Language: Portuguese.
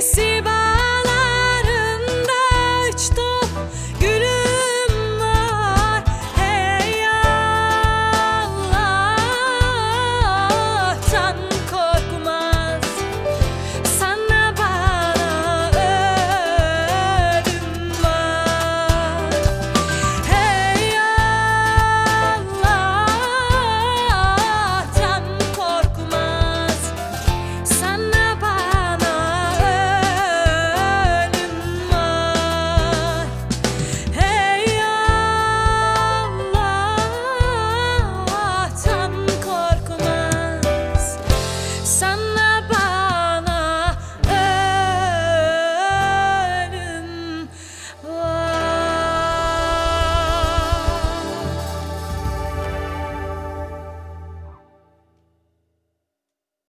em. sun